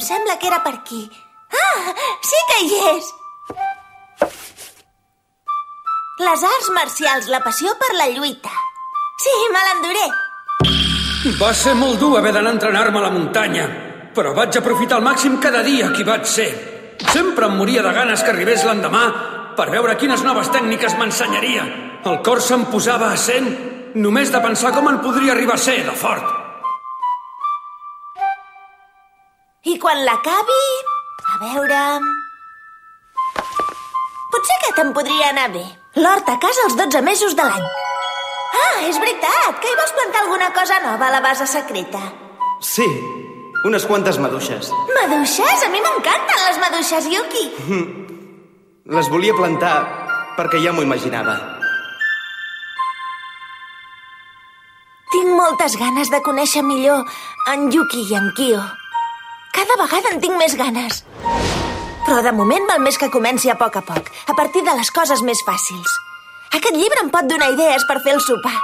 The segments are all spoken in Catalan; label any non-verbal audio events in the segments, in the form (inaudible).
sembla que era per aquí. Ah, sí que hi és! Les arts marcials, la passió per la lluita. Sí, me l'enduré. Va ser molt dur haver d'anar a entrenar-me a la muntanya, però vaig aprofitar al màxim cada dia que vaig ser. Sempre em moria de ganes que arribés l'endemà per veure quines noves tècniques m'ensenyaria. El cor se'm posava a cent només de pensar com en podria arribar a ser de fort. I quan l'acabi... A veure... Potser que te'n podria anar bé. L'hort a casa els 12 mesos de l'any. Ah, és veritat, que hi vols plantar alguna cosa nova a la base secreta. Sí, unes quantes maduixes. Maduixes? A mi m'encanten les maduixes, Yuki. Les volia plantar perquè ja m'ho imaginava. Tinc moltes ganes de conèixer millor en Yuki i en Kyo. Cada vegada en tinc més ganes. Però de moment val més que comenci a poc a poc, a partir de les coses més fàcils. Aquest llibre em pot donar idees per fer el sopar.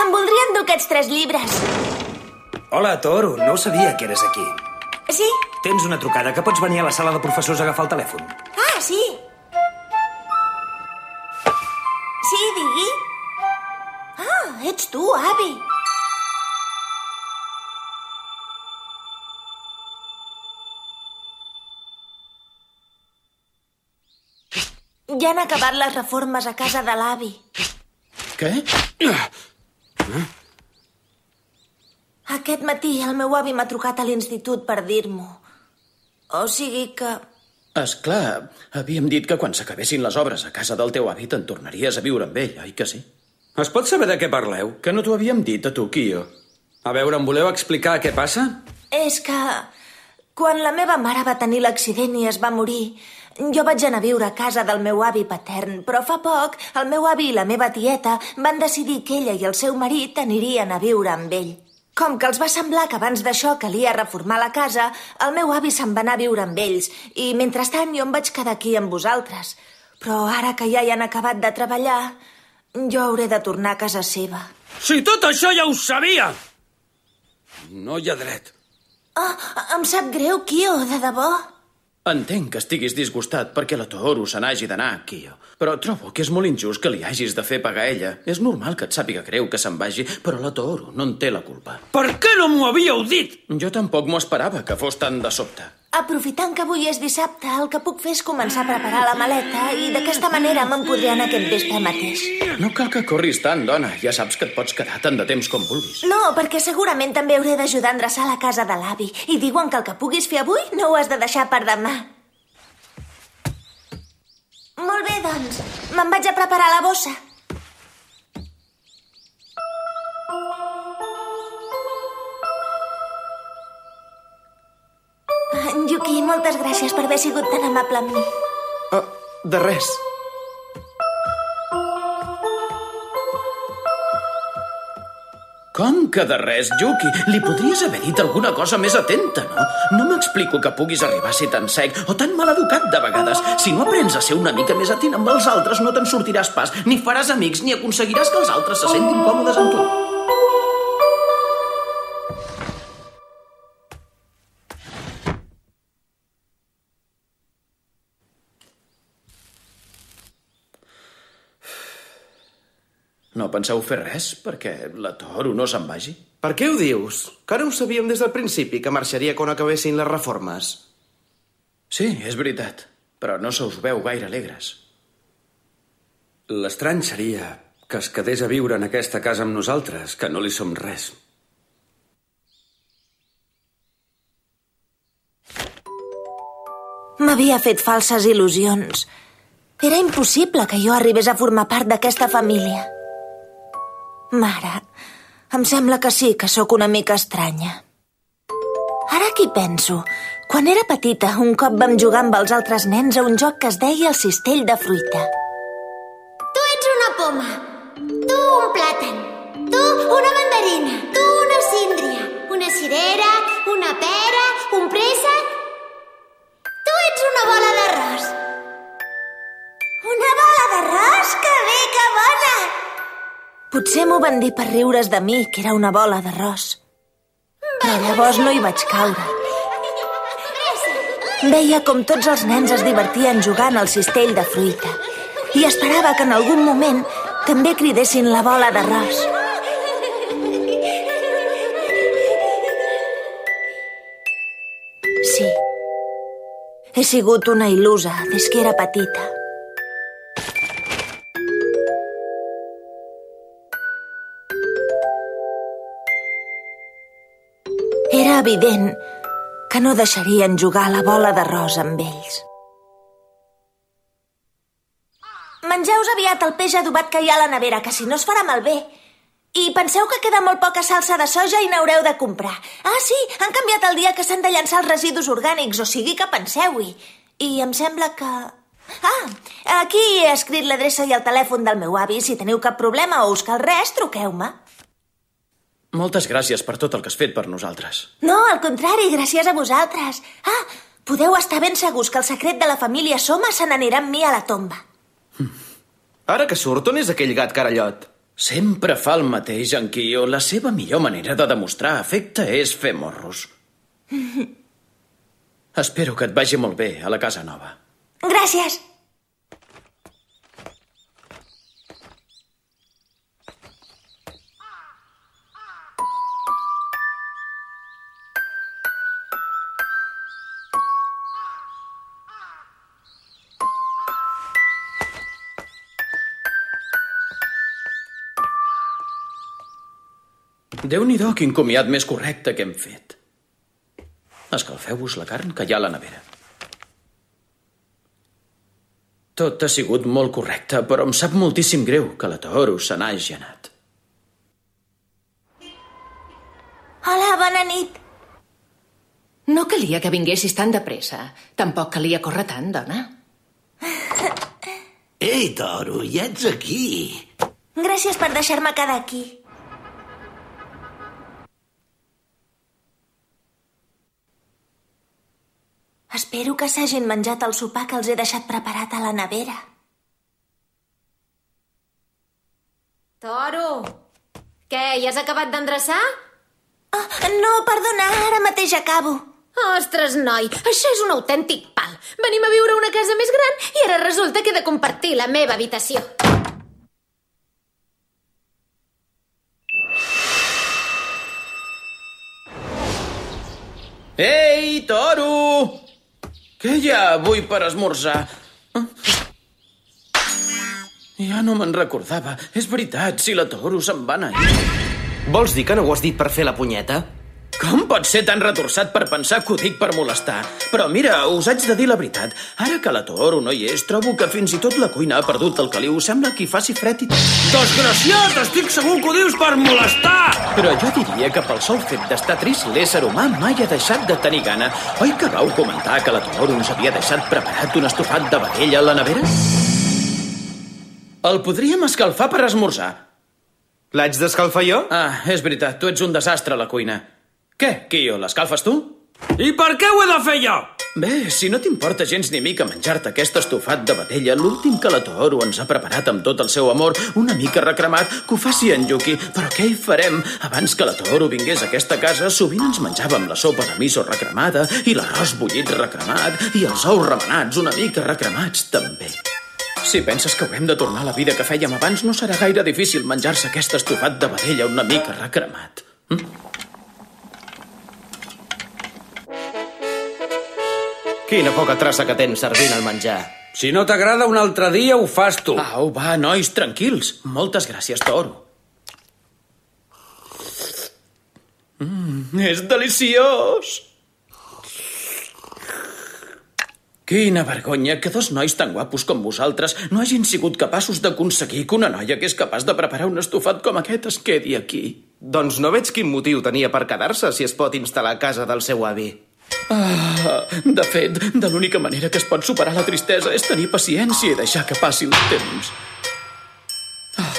Em voldrien dur aquests tres llibres. Hola, Toro. No sabia que eres aquí. Sí? Tens una trucada que pots venir a la sala de professors a agafar el telèfon. Ah, sí. Sí, digui. Ah, ets tu, avi. Ja han acabat les reformes a casa de l'avi. Què? Aquest matí el meu avi m'ha trucat a l'institut per dir-m'ho. O sigui que... És clar, havíem dit que quan s'acabessin les obres a casa del teu avi te'n tornaries a viure amb ell, oi que sí? Es pot saber de què parleu? Que no t'ho havíem dit a tu, Kio. A veure, em voleu explicar què passa? És que... Quan la meva mare va tenir l'accident i es va morir, jo vaig anar a viure a casa del meu avi patern, però fa poc el meu avi i la meva tieta van decidir que ella i el seu marit anirien a viure amb ell. Com que els va semblar que abans d'això calia reformar la casa, el meu avi se'n va anar a viure amb ells i, mentrestant, jo em vaig quedar aquí amb vosaltres. Però ara que ja hi han acabat de treballar, jo hauré de tornar a casa seva. Si tot això ja ho sabia! No hi ha dret. Ah, em sap greu, Kio, de debò. Entenc que estiguis disgustat perquè la Tohoru se n'hagi d'anar, Kio. Però trobo que és molt injust que li hagis de fer pagar ella. És normal que et sàpiga greu que se'n vagi, però la Tohoru no en té la culpa. Per què no m'ho havíeu dit? Jo tampoc m'ho esperava que fos tan de sobte. Aprofitant que avui és dissabte, el que puc fer és començar a preparar la maleta i d'aquesta manera me'n podré anar aquest vespre mateix. No cal que corris tant, dona. Ja saps que et pots quedar tant de temps com vulguis. No, perquè segurament també hauré d'ajudar a endreçar la casa de l'avi. I diuen que el que puguis fer avui no ho has de deixar per demà. Molt bé, doncs. Me'n vaig a preparar la bossa. Moltes gràcies per haver sigut tan amable amb mi. Oh, de res. Com que de res, Yuki? Li podries haver dit alguna cosa més atenta, no? No m'explico que puguis arribar a ser tan sec o tan maleducat de vegades. Si no aprens a ser una mica més atent amb els altres, no te'n sortiràs pas, ni faràs amics, ni aconseguiràs que els altres se sentin còmodes amb tu. Penseu fer res perquè la Toro no se'n vagi? Per què ho dius? Que ara ho sabíem des del principi, que marxaria quan acabessin les reformes. Sí, és veritat, però no se us veu gaire alegres. L'estrany seria que es quedés a viure en aquesta casa amb nosaltres, que no li som res. M'havia fet falses il·lusions. Era impossible que jo arribés a formar part d'aquesta família. Mare, em sembla que sí que sóc una mica estranya. Ara aquí penso. Quan era petita, un cop vam jugar amb els altres nens a un joc que es deia el cistell de fruita. Tu ets una poma. Tu un plàtan. Tu una mandarina. Tu una síndria. Una cirera, una pera, un préssec. Tu ets una bola d'arròs. Una bola d'arròs? Que bé, que bona! Potser m'ho van dir per riure's de mi, que era una bola d'arròs. Però llavors no hi vaig caure. Veia com tots els nens es divertien jugant al cistell de fruita i esperava que en algun moment també cridessin la bola d'arròs. Sí, he sigut una il·lusa des que era petita. Evident que no deixarien jugar la bola d'arròs amb ells. Mengeu-vos aviat el peix adobat que hi ha a la nevera, que si no es farà malbé. I penseu que queda molt poca salsa de soja i n'haureu de comprar. Ah, sí, han canviat el dia que s'han de llançar els residus orgànics, o sigui que penseu-hi. I em sembla que... Ah, aquí he escrit l'adreça i el telèfon del meu avi. Si teniu cap problema o us cal res, truqueu-me. Moltes gràcies per tot el que has fet per nosaltres. No, al contrari, gràcies a vosaltres. Ah, podeu estar ben segurs que el secret de la família Soma se n'anirà amb mi a la tomba. Ara que surt, on és aquell gat carallot? Sempre fa el mateix en Kio. La seva millor manera de demostrar afecte és fer morros. (laughs) Espero que et vagi molt bé a la casa nova. Gràcies. Déu-n'hi-do, quin comiat més correcte que hem fet. Escalfeu-vos la carn que hi ha a la nevera. Tot ha sigut molt correcte, però em sap moltíssim greu que la Toro se n'hagi anat. Hola, bona nit. No calia que vinguessis tan de pressa. Tampoc calia córrer tant, dona. (laughs) Ei, toro, ja ets aquí. Gràcies per deixar-me quedar aquí. Espero que s'hagin menjat el sopar que els he deixat preparat a la nevera. Toro! Què, ja has acabat d'endreçar? Oh, no, perdona, ara mateix acabo. Ostres, noi, això és un autèntic pal. Venim a viure a una casa més gran i ara resulta que he de compartir la meva habitació. Ei, toro! Què hi ha avui per esmorzar? Ah. Ja no me'n recordava. És veritat, si la toro se'n va anar. Vols dir que no ho has dit per fer la punyeta? Com pot ser tan retorçat per pensar que ho dic per molestar? Però mira, us haig de dir la veritat. Ara que la Toro no hi és, trobo que fins i tot la cuina ha perdut el caliu. Sembla que hi faci fred i. Desgraciat! Estic segur que ho dius per molestar! Però jo diria que pel sol fet d'estar trist, l'ésser humà mai ha deixat de tenir gana. Oi que vau comentar que la Toro ens havia deixat preparat un estofat de vedella a la nevera? El podríem escalfar per esmorzar. L'haig d'escalfar jo? Ah, és veritat, tu ets un desastre a la cuina. Què, Kio, l'escalfes tu? I per què ho he de fer jo? Bé, si no t'importa gens ni mica menjar-te aquest estofat de vedella, l'últim que la Toro ens ha preparat amb tot el seu amor, una mica recremat, que ho faci en Yuki. Però què hi farem? Abans que la Toro vingués a aquesta casa, sovint ens menjàvem la sopa de miso recremada i l'arròs bullit recremat i els ous remenats una mica recremats, també. Si penses que ho hem de tornar a la vida que fèiem abans, no serà gaire difícil menjar-se aquest estofat de vedella una mica recremat. Hm? Quina poca traça que tens servint el menjar. Si no t'agrada, un altre dia ho fas tu. Au, va, nois, tranquils. Moltes gràcies, Toro. Mm, és deliciós! Quina vergonya que dos nois tan guapos com vosaltres no hagin sigut capaços d'aconseguir que una noia que és capaç de preparar un estofat com aquest es quedi aquí. Doncs no veig quin motiu tenia per quedar-se si es pot instal·lar a casa del seu avi. Ah, de fet, de l'única manera que es pot superar la tristesa és tenir paciència i deixar que passi el temps. Ah,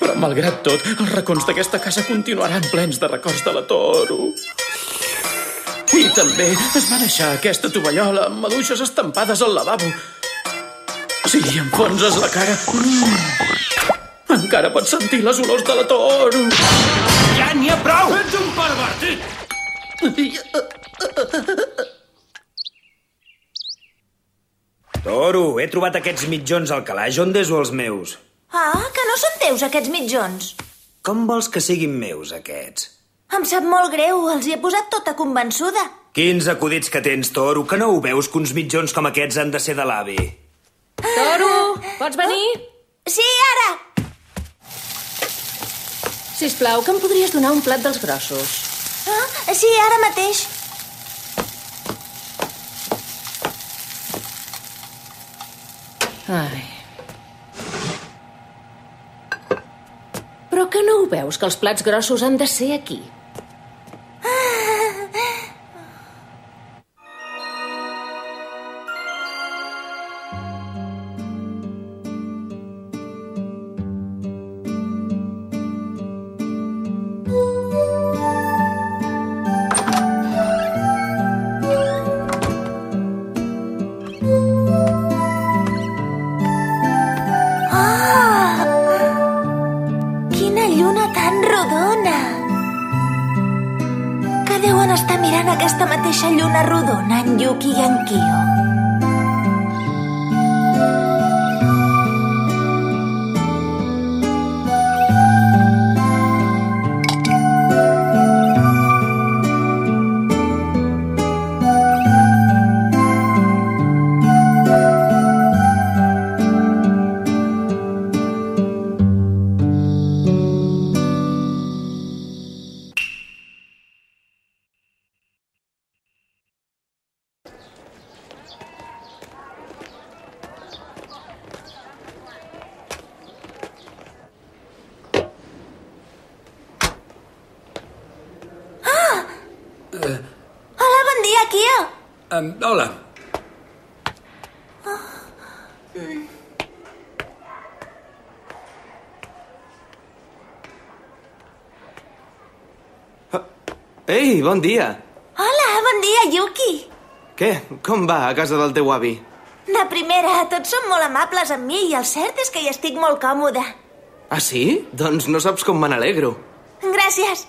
però, malgrat tot, els racons d'aquesta casa continuaran plens de records de la Toro. I també es va deixar aquesta tovallola amb maduixes estampades al lavabo. Si hi enfonses la cara... Mm, encara pots sentir les olors de la Toro. Ja n'hi ha prou! Ets un pervertit! Toro, he trobat aquests mitjons al calaix. On deso els meus? Ah, que no són teus, aquests mitjons. Com vols que siguin meus, aquests? Em sap molt greu, els hi he posat tota convençuda. Quins acudits que tens, Toro, que no ho veus que uns mitjons com aquests han de ser de l'avi? Toro, pots venir? Sí, ara! Sisplau, que em podries donar un plat dels grossos? Ah, sí, ara mateix. Ai. Però que no ho veus, que els plats grossos han de ser aquí? Um, hola. Ei, bon dia. Hola, bon dia, Yuki. Què? Com va a casa del teu avi? De primera, tots són molt amables amb mi i el cert és que hi estic molt còmoda. Ah, sí? Doncs no saps com me n'alegro. Gràcies.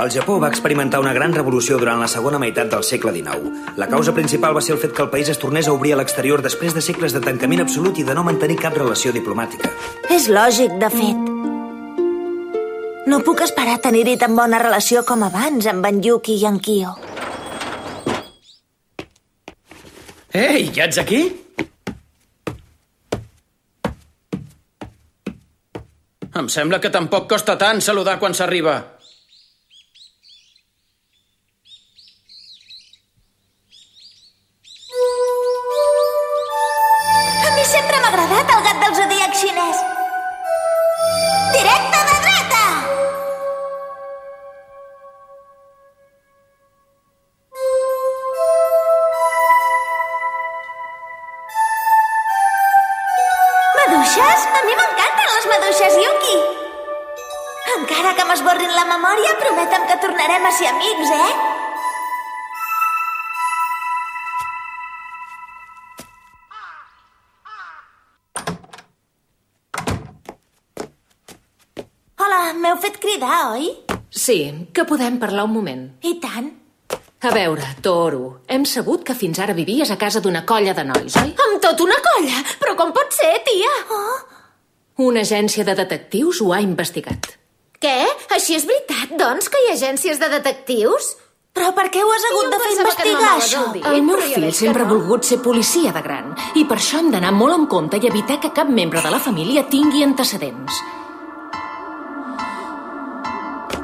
El Japó va experimentar una gran revolució durant la segona meitat del segle XIX. La causa principal va ser el fet que el país es tornés a obrir a l'exterior després de segles de tancament absolut i de no mantenir cap relació diplomàtica. És lògic, de fet. No puc esperar a tenir-hi tan bona relació com abans amb en Yuki i en Kyo. Ei, ja ets aquí? Em sembla que tampoc costa tant saludar quan s'arriba. Sí, que podem parlar un moment. I tant. A veure, Toro, hem sabut que fins ara vivies a casa d'una colla de nois, oi? Amb tot una colla? Però com pot ser, tia? Oh, Una agència de detectius ho ha investigat. Què? Així és veritat, doncs, que hi ha agències de detectius? però per què ho has hagut Jo de fer no investigar, anaves això? El meu fill sempre ha no. volgut ser policia de gran i per això hem d'anar molt en compte i evitar que cap membre de la família tingui antecedents.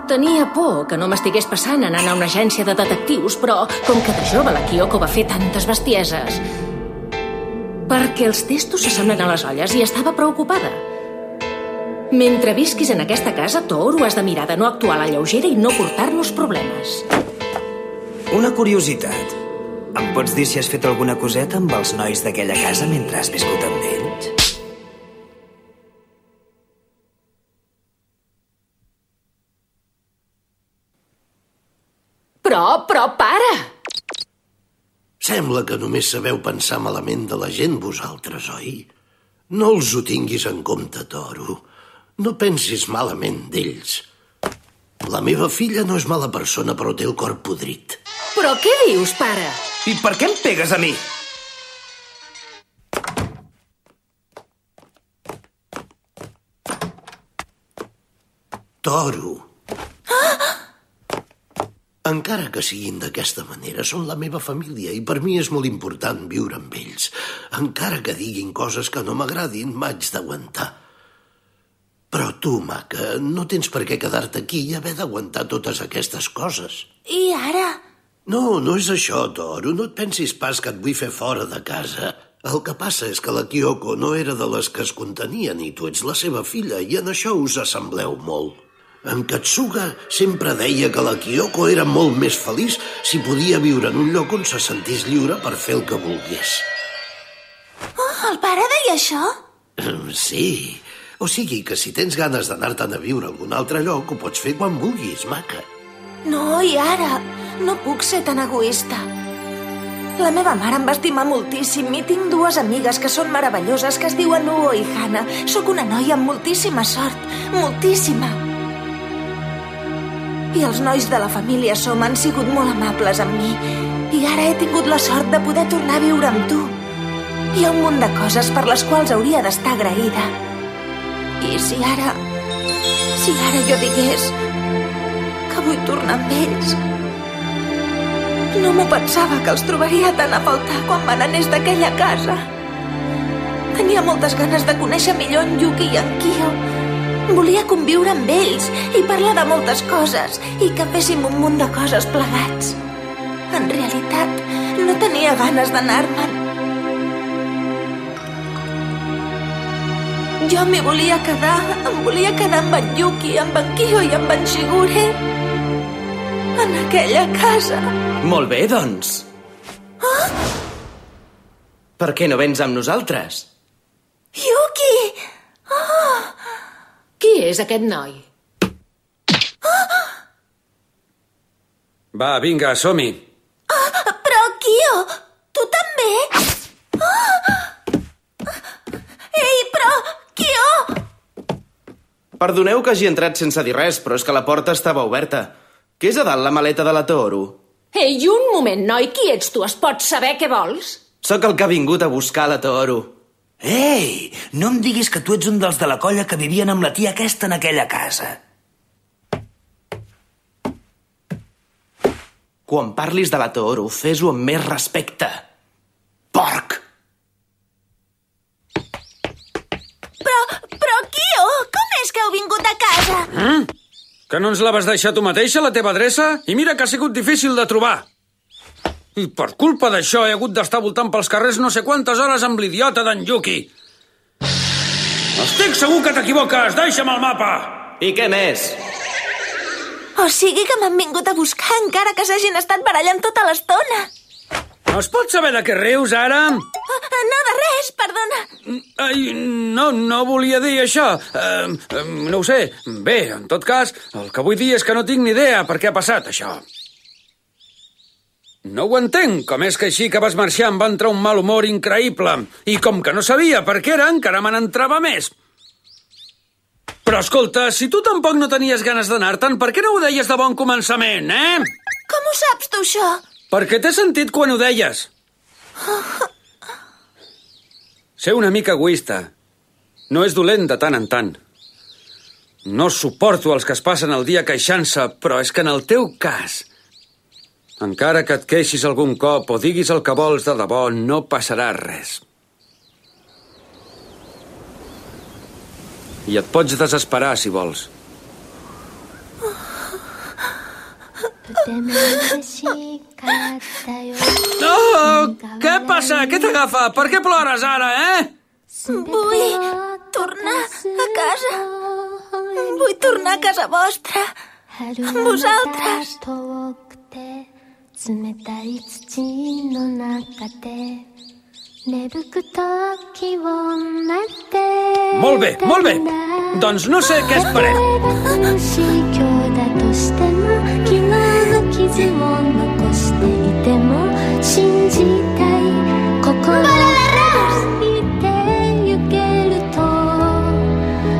Tenia por que no m'estigués passant anant a una agència de detectius, però com que de jove la Kyoko va fer tantes bestieses... Perquè els testos s'assemblen a les olles i estava preocupada. Mentre visquis en aquesta casa, Toro, has de mirar de no actuar a la lleugera i no portar-nos problemes. Una curiositat. Em pots dir si has fet alguna coseta amb els nois d'aquella casa mentre has viscut amb ells? Però, però, para! Sembla que només sabeu pensar malament de la gent vosaltres, oi? No els ho tinguis en compte, Toro. No pensis malament d'ells. La meva filla no és mala persona, però té el cor podrit. Però què dius, pare? I per què em pegues a mi? Toro. Encara que siguin d'aquesta manera, són la meva família i per mi és molt important viure amb ells. Encara que diguin coses que no m'agradin, m'haig d'aguantar. Però tu, maca, no tens per què quedar-te aquí i haver d'aguantar totes aquestes coses. I ara? No, no és això, Toro. No et pensis pas que et vull fer fora de casa. El que passa és que la Kyoko no era de les que es contenien i tu ets la seva filla i en això us assembleu molt. En Katsuga sempre deia que la Kyoko era molt més feliç si podia viure en un lloc on se sentís lliure per fer el que volgués. Oh, el pare deia això? Sí, o sigui que si tens ganes d'anar-te'n a viure a algun altre lloc, ho pots fer quan vulguis, maca. No, i ara? No puc ser tan egoista. La meva mare em va estimar moltíssim i tinc dues amigues que són meravelloses que es diuen Uo i Hana. Sóc una noia amb moltíssima sort, moltíssima. I els nois de la família Som han sigut molt amables amb mi. I ara he tingut la sort de poder tornar a viure amb tu. Hi ha un munt de coses per les quals hauria d'estar agraïda. I si ara... Si ara jo digués que vull tornar amb ells... No m'ho pensava que els trobaria tan a faltar quan me n'anés d'aquella casa. Tenia moltes ganes de conèixer millor en Yuki i en Kyo. Volia conviure amb ells i parlar de moltes coses i que féssim un munt de coses plegats. En realitat, no tenia ganes d'anar-me'n. Jo m'hi volia quedar, em volia quedar amb en Yuki, amb en Kyo i amb en Shigure. En aquella casa. Molt bé, doncs. Ah! Per què no vens amb nosaltres? Yuki! Oh! Qui és aquest noi? Va, vinga, som-hi. Ah, però, Kyo, tu també? Ah! Ei, però, Kyo! Perdoneu que hagi entrat sense dir res, però és que la porta estava oberta. Què és a dalt la maleta de la Toru? Ei, un moment, noi, qui ets tu? Es pot saber què vols? Sóc el que ha vingut a buscar la Toru. Ei, no em diguis que tu ets un dels de la colla que vivien amb la tia aquesta en aquella casa. Quan parlis de la Toru, fes-ho amb més respecte. Porc! Però, però, Kyo, com és que heu vingut a casa? Mm? Que no ens la vas deixar tu mateixa, la teva adreça? I mira que ha sigut difícil de trobar. I per culpa d'això he hagut d'estar voltant pels carrers no sé quantes hores amb l'idiota d'en Yuki. Estic segur que t'equivoques! Deixa'm el mapa! I què més? O sigui que m'han vingut a buscar encara que s'hagin estat barallant tota l'estona. No es pot saber de què rius, ara? Ah, no, de res, perdona. Ai, no, no volia dir això. Uh, uh, no ho sé. Bé, en tot cas, el que vull dir és que no tinc ni idea per què ha passat això. No ho entenc. Com és que així que vas marxar em va entrar un mal humor increïble. I com que no sabia per què era, encara me n'entrava més. Però escolta, si tu tampoc no tenies ganes d'anar-te'n, per què no ho deies de bon començament, eh? Com ho saps, tu, això? Perquè t'he sentit quan ho deies. Ser una mica egoista no és dolent de tant en tant. No suporto els que es passen el dia queixant-se, però és que en el teu cas, encara que et queixis algun cop o diguis el que vols de debò, no passarà res. I et pots desesperar, si vols. Oh, què passa? Què t'agafa? Per què plores ara, eh? Vull tornar a casa. Vull tornar a casa vostra. Amb vosaltres. 冷たい土の中で芽吹く時を待って molt bé, molt bé. Doncs no sé què esperem. 今日だとしても昨日の傷を残していても信じたい心ゆけると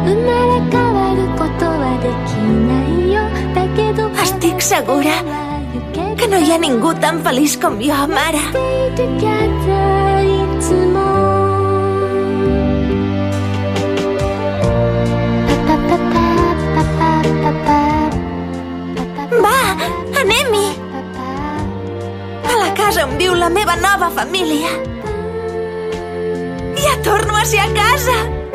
生まれ変わることはできないよだけど Estic segura que no hi ha ningú tan feliç com jo, mare. Va, anem-hi! A la casa on viu la meva nova família. Ja torno a ser a casa! Ja torno a ser a casa!